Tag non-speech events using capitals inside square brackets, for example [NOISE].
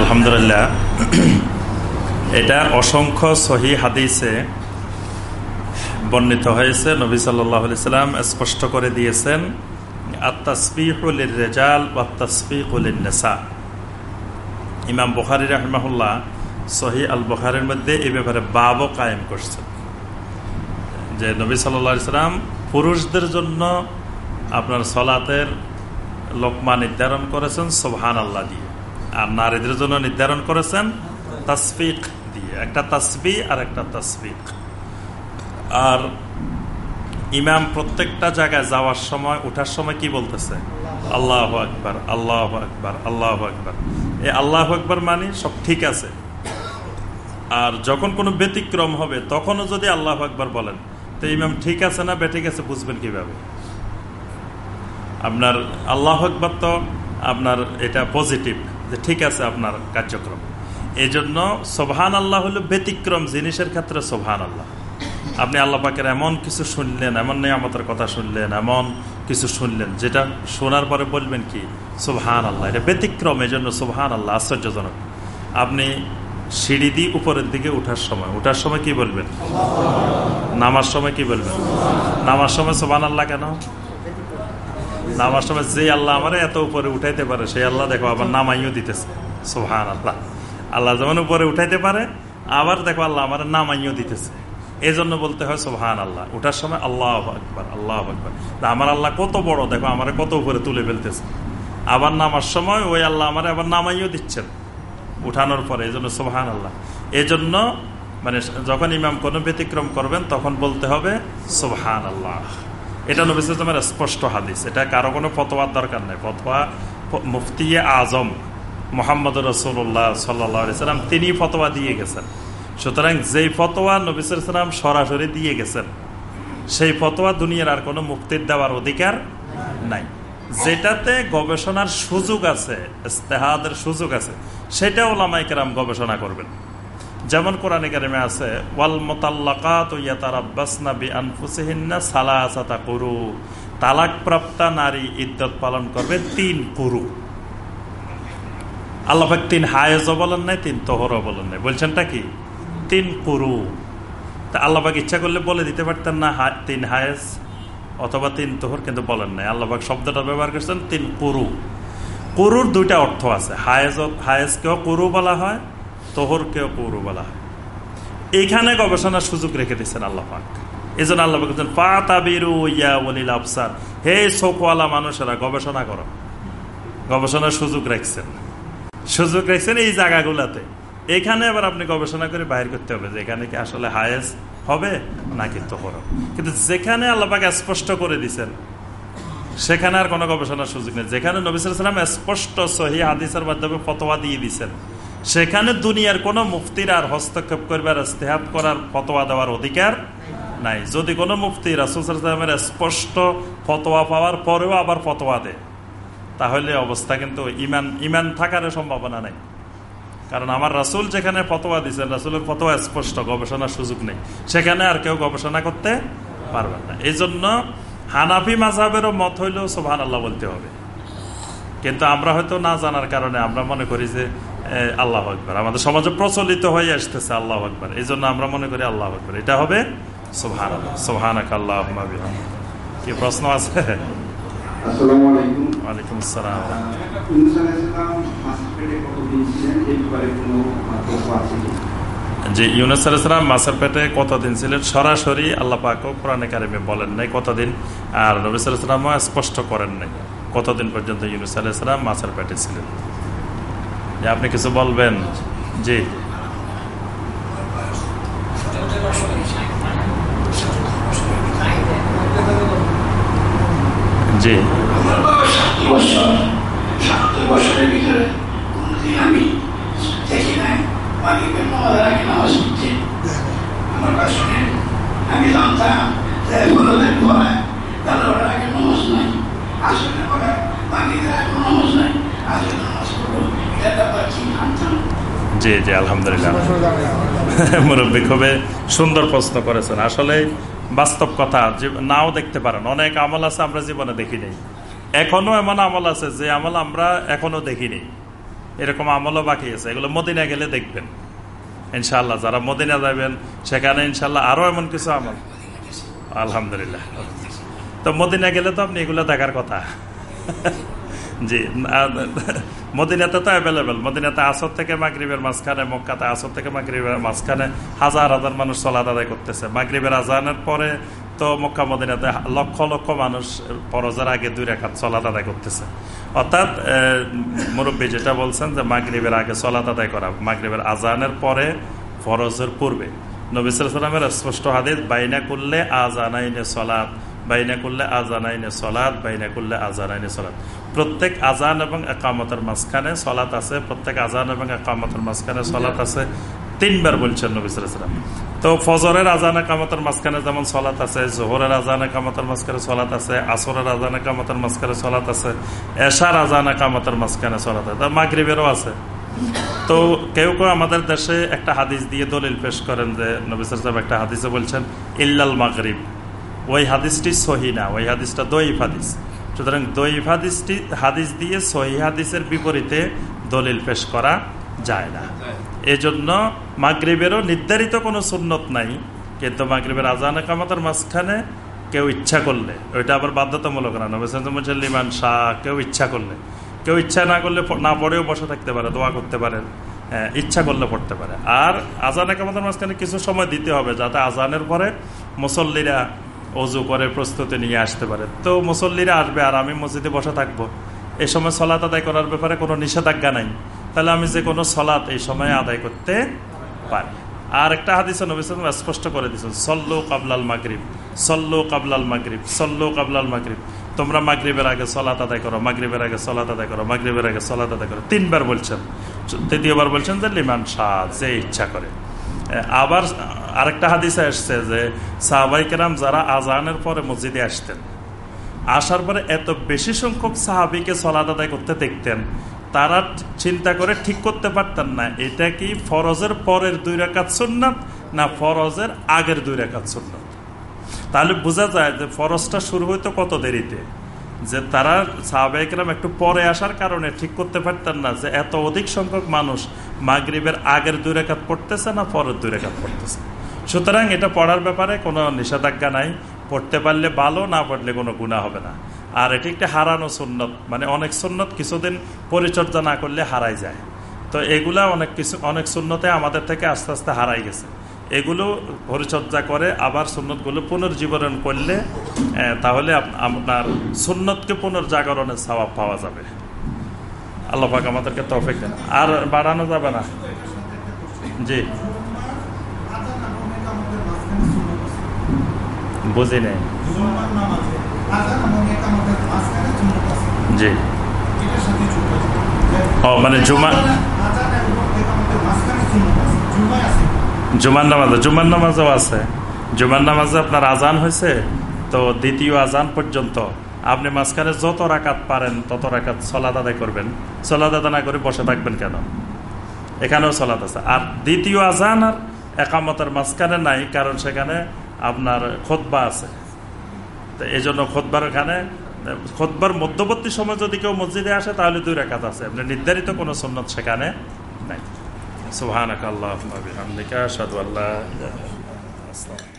আলহামদুলিল্লাহ। এটা অসংখ্য সহি হাদিসে বর্ণিত হয়েছে। নবী সাল্লাহ সাল্লাম স্পষ্ট করে দিয়েছেন আত্মাসবিহুল রেজাল আত্মাসবিকুল নেসা ইমাম বুখারি রহমাহুল্লাহ সহি আল বুখারের মধ্যে এই ব্যাপারে বাবও কায়েম করছেন। যে নবী সাল্লা সাল্লাম পুরুষদের জন্য আপনার সলাতের লোকমা নির্ধারণ করেছেন সোহান আল্লাহ দিয়ে। আর নারীদের জন্য নির্ধারণ করেছেন, তাসফিক দিয়ে। একটা তাসবি আর একটা তাসফিক আর ইমাম প্রত্যেকটা জায়গায় যাওয়ার সময় ওঠার সময় কি বলতেছে? আল্লাহ আকবার আল্লাহ আকবার আল্লাহ আকবার। এই আল্লাহ আকবার মানে সব ঠিক আছে। আর যখন কোনো ব্যতিক্রম হবে, তখনও যদি আল্লাহ আকবার বলেন, তো ইমাম ঠিক আছে না, বেঠিক আছে, বুঝবেন কীভাবে? আপনার আল্লাহ আকবর তো আপনার এটা পজিটিভ যে ঠিক আছে আপনার কার্যক্রম। এই জন্য সোভান আল্লাহ হলো ব্যতিক্রম জিনিসের ক্ষেত্রে সোভান আল্লাহ আপনি আল্লাহ পাকের এমন কিছু শুনলেন, এমন নিয়ামতের কথা শুনলেন, এমন কিছু শুনলেন, যেটা শোনার পরে বলবেন কি? সোভান আল্লাহ এটা ব্যতিক্রম এই জন্য সোভান আল্লাহ আশ্চর্যজনক। আপনি সিঁড়ি দিয়ে উপরের দিকে উঠার সময় উঠার সময় কি বলবেন? নামার সময় কি বলবেন? নামার সময় সোভান আল্লাহ কেন? নামার সময় যে আল্লাহ আমার এত উপরে উঠাইতে পারে, সেই আল্লাহ দেখো আবার নামাইও দিতেছে। সোহান আল্লাহ আল্লাহ যেমন উপরে উঠাইতে পারে, আবার দেখো আল্লাহ আমার নামাইও দিতেছে। এই জন্য বলতে হয় সোহান আল্লাহ উঠার সময় আল্লাহ আকবর আল্লাহ আকবর। আমার আল্লাহ কত বড়, দেখো আমার কত উপরে তুলে ফেলতেছে। আবার নামার সময় ওই আল্লাহ আমার আবার নামাইও দিচ্ছেন। উঠানোর পরে এই জন্য সোহান আল্লাহ এই জন্য মানে যখন ইমাম কোনো ব্যতিক্রম করবেন, তখন বলতে হবে সোহান আল্লাহ এটা নবিসের স্পষ্ট হাদিস। এটা কারও কোনো ফতোয়ার দরকার নেই। ফতোয়া মুফতি আজম মোহাম্মদ রসুল্লাহ সাল্লাম তিনি ফতোয়া দিয়ে গেছেন। সুতরাং যেই ফতোয়া নবিসের সালাম সরাসরি দিয়ে গেছেন, সেই ফতোয়া দুনিয়ার আর কোনো মুক্তির দেওয়ার অধিকার নাই। যেটাতে গবেষণার সুযোগ আছে, ইস্তেহাদের সুযোগ আছে, সেটা ওলামাইকেরাম গবেষণা করবেন। যেমন কোরআন কারিমে আছে, ওয়াল মোতাল্লাকাত ইয়াতারাব্বাসনা বি আনফুসিহিন্না সালাসাতা কুরু। তালাক প্রাপ্তা নারী ইদ্যত পালন করবে তিন কুরু। আল্লাহ তিন হায়েজও বলেন নাই, তিন তোহরও বলেন নাই। বলছেনটা কি? তিন কুরু। তা আল্লাহবাক ইচ্ছা করলে বলে দিতে পারতেন না তিন হায়েজ অথবা তিন তোহর, কিন্তু বলেন নাই। আল্লাহবাক শব্দটা ব্যবহার করছেন তিন কুরু। কুরুর দুইটা অর্থ আছে। হায়েজ হায়েজকেও কুরু বলা হয় তোহরকেও কুরু বলা হয়। এইখানে গবেষণার সুযোগ রেখে দিচ্ছেন আল্লাহ পাক। এই জন্য আল্লাহ বলছেন পা তাবিরু আফসার হে শোকওয়ালা মানুষেরা, গবেষণা করো। গবেষণার সুযোগ রাখছেন। সুযোগ রাখছেন এই জায়গাগুলাতে। এখানে আবার আপনি গবেষণা করে বাহির করতে হবে যে এখানে কি আসলে হায়েস হবে নাকি তোহর কিন্তু যেখানে আল্লাপাকে স্পষ্ট করে দিছেন সেখানে আর কোনো গবেষণার সুযোগ নেই। যেখানে নবিসাম স্পষ্ট সহি হাদিসের মাধ্যমে ফতোয়া দিয়ে দিচ্ছেন সেখানে দুনিয়ার কোনো মুফতির আর হস্তক্ষেপ করবার ইস্তেহাত করার ফতোয়া দেওয়ার অধিকার নাই। যদি কোনো মুফতি রাসুলের স্পষ্ট ফতোয়া পাওয়ার পরেও আবার ফতোয়া দেয়, তাহলে অবস্থা কিন্তু ইমান ইমান থাকার সম্ভাবনা নাই। কারণ আমার রাসুল যেখানে ফতোয়া দিচ্ছেন রাসুলের ফতোয়া স্পষ্ট, গবেষণার সুযোগ নেই। সেখানে আর কেউ গবেষণা করতে পারবেন না। এই জন্য হানাফি মাঝাবেরও মত হইলেও সোহান আল্লাহ বলতে হবে। কিন্তু আমরা হয়তো না জানার কারণে আমরা মনে করি যে আল্লাহ আকবর। আমাদের সমাজে প্রচলিত হয়ে আসতেছে আল্লাহ আকবর। এই জন্য আমরা মনে করি আল্লাহ আকবর। এটা হবে সোহান আল্লাহ কি প্রশ্ন আছে? ওয়ালাইকুম আসসালাম। যে ইউনুস আলাইসালাম মাছের পেটে কতদিন ছিলেন? সরাসরি আল্লাহ পাকও কোরআনে কারিমে বলেন নাই কতদিন। আর নবী সালামও স্পষ্ট করেন নাই কতদিন পর্যন্ত ইউনুস আলাইসালাম মাছের পেটে ছিলেন। যে আপনি কিছু বলবেন? জি। জি। আমি আমি জানতাম যে বড়দের পরে তাদের আগে নামাজ নাই আসলে পরে মালিকের আগে নামাজ নাই আসলে নামাজ পড়ব এটা ব্যাপার কি জানতাম জি জি, আলহামদুলিল্লাহ। [LAUGHS] মুরব্বী খুবই সুন্দর প্রশ্ন করেছেন। আসলে বাস্তব কথা নাও দেখতে পারেন। অনেক আমল আছে আমরা জীবনে দেখি নাই। এখনও এমন আমল আছে যে আমল আমরা এখনও দেখিনি এরকম আমলও বাকি আছে। এগুলো মদিনা গেলে দেখবেন। ইনশাল্লাহ যারা মদিনা যাবেন, সেখানে ইনশাল্লাহ আরও এমন কিছু আমল। আলহামদুলিল্লাহ। তো মদিনা গেলে তো আপনি এগুলো দেখার কথা। [LAUGHS] জি মদিনাতে তো অ্যাভেলেবেল মদিনাতে আসর থেকে মাগরীবের মাঝখানে, মক্কাতে আসর থেকে মাগরীবের মাঝখানে হাজার হাজার মানুষ চলাত আদায় করতেছে। মাগরীবের আজানের পরে তো মক্কা, মদিনাতে লক্ষ লক্ষ মানুষ ফরজের আগে দুই রেখাত চলাত আদায় করতেছে। অর্থাৎ মুরব্বী যেটা বলছেন যে মাগরীবের আগে চলাত আদায় করা, মাগরীবের আজানের পরে ফরজের পূর্বে। নবিসামের স্পষ্ট হাদিস, বাইনা করলে আজানাইনে সলাদ বাইনা করলে আজানাইনে সলাদ বাইনা করলে আজানাইনে সলাদ প্রত্যেক আজান এবং একামতের মাঝখানে সলাত আছে, প্রত্যেক আজান এবং একামতের মাঝখানে সলাত আছে। তিনবার বলছেন নবিসাম তো ফজরের আজান একামতের মাঝখানে যেমন সলাত আছে, জোহরের আজান একামতের মাঝখানে সলাত আছে, আসরের আজান একামতের মাঝখানে সলাত আছে, এশার আজান একামতের মাঝখানে সলাত আছে। মাগরিবেরও আছে। তো কেউ কেউ আমাদের দেশে একটা হাদিস দিয়ে দলিল পেশ করেন যে নবিসাম একটা হাদিসে বলছেন, ইল্লাল মাগরিব। ওই হাদিসটি সহি না, ওই হাদিসটা দইফ হাদিস। সুতরাং দইফ হাদিসটি, হাদিস দিয়ে সহি হাদিসের বিপরীতে দলিল পেশ করা যায় না। এজন্য মাগরিবেরও নির্ধারিত কোনো সুন্নত নাই, কিন্তু মাগরিবের আজান কামাতের মাঝখানে কেউ ইচ্ছা করলে, ওইটা আবার বাধ্যতামূলক না। নবেসলিমান শাহ কেউ ইচ্ছা করলে। কেউ ইচ্ছা না করলে না পড়েও বসে থাকতে পারে, দোয়া করতে পারে ইচ্ছা করলে পড়তে পারে। আর আজান কামাতের মাঝখানে কিছু সময় দিতে হবে, যাতে আজানের পরে মুসল্লিরা অজু করে প্রস্তুতি নিয়ে আসতে পারে। তো মুসল্লিরা আসবে আর আমি মসজিদে বসে থাকব। এই সময় সলাত আদায় করার ব্যাপারে কোনো নিষেধাজ্ঞা নাই। তাহলে আমি যে কোনো সলাত এই সময় আদায় করতে পারি। আর একটা হাদিস স্পষ্ট করে দিয়েছেন, সল্লো কাবলাল মাগরিব, সল্লো কাবলাল মাগরিব, সল্লো কাবলাল মাগরিব। তোমরা মাগরিবের আগে সলাত আদায় করো, মাগরিবের আগে সলাত আদায় করো, মাগরিবের আগে সলাত আদায় করো। তিনবার বলছেন। তৃতীয়বার বলছেন যে, লিমান শাহ, যে ইচ্ছা করে। আবার আরেকটা হাদিসে আসছে যে সাহাবাই কেরাম যারা আজানের পরে মসজিদে আসতেন, আসার পরে এত বেশি সংখ্যক সাহাবিকে সলাদ আদায় করতে দেখতেন, তারা চিন্তা করে ঠিক করতে পারতেন না, এটা কি ফরজের পরের দুই রেখাত সুন্নাত না ফরজের আগের দুই রেখাত সুন্নাত? তাহলে বোঝা যায় যে ফরজটা শুরু হইতো কত দেরিতে, যে তারা সাহাবাহিকরাম একটু পরে আসার কারণে ঠিক করতে পারতেন না, যে এত অধিক সংখ্যক মানুষ মাগরিবের আগের দুই রেখাত পড়তেছে না পরের দুই রেখাত পড়তেছে। সুতরাং এটা পড়ার ব্যাপারে কোনো নিষেধাজ্ঞা নাই। পড়তে পারলে ভালো, না পড়লে কোনো গুণা হবে না। আর এটি একটা হারানো সুন্নত। মানে অনেক সুন্নত কিছুদিন পরিচর্যা না করলে হারাই যায়। তো এগুলা অনেক কিছু, অনেক সুন্নতে আমাদের থেকে আস্তে আস্তে হারাই গেছে। এগুলো পরিচর্যা করে আবার সুন্নতগুলো পুনর্জীবন করলে তাহলে আপনার সুন্নতকে পুনর্জাগরণের স্বভাব পাওয়া যাবে। আল্লাহাক আমাদেরকে তৌফিক আর বাড়ানো যাবে না। জি বুঝি নেই জুমার নামাজে আজান এবং একামতের মাঝখানে সুন্নত আছে জি। ও মানে জুমা জুমার নামাজে জুমার নামাজও আছে। জুমার নামাজে আপনার আজান হয়েছে, তো দ্বিতীয় আজান পর্যন্ত আপনি মাঝখানে যত রাকাত পারেন, তত রাকাত সলাদ আদায় করবেন। সলাদ আদায় না করে বসে থাকবেন কেন? এখানেও সলাদ আছে। আর দ্বিতীয় আজান আর একামতের মাঝখানে নাই, কারণ সেখানে আপনার খোদবা আছে। তো এই জন্য খোদবার এখানে খোদবার মধ্যবর্তী সময় যদি কেউ মসজিদে আসে, তাহলে দুই রেখাত আছে। আপনি নির্ধারিত কোনো সন্ন্যত সেখানে নাই। সুবহানাক আল্লাহুম্মা আল্লাহ আশহাদু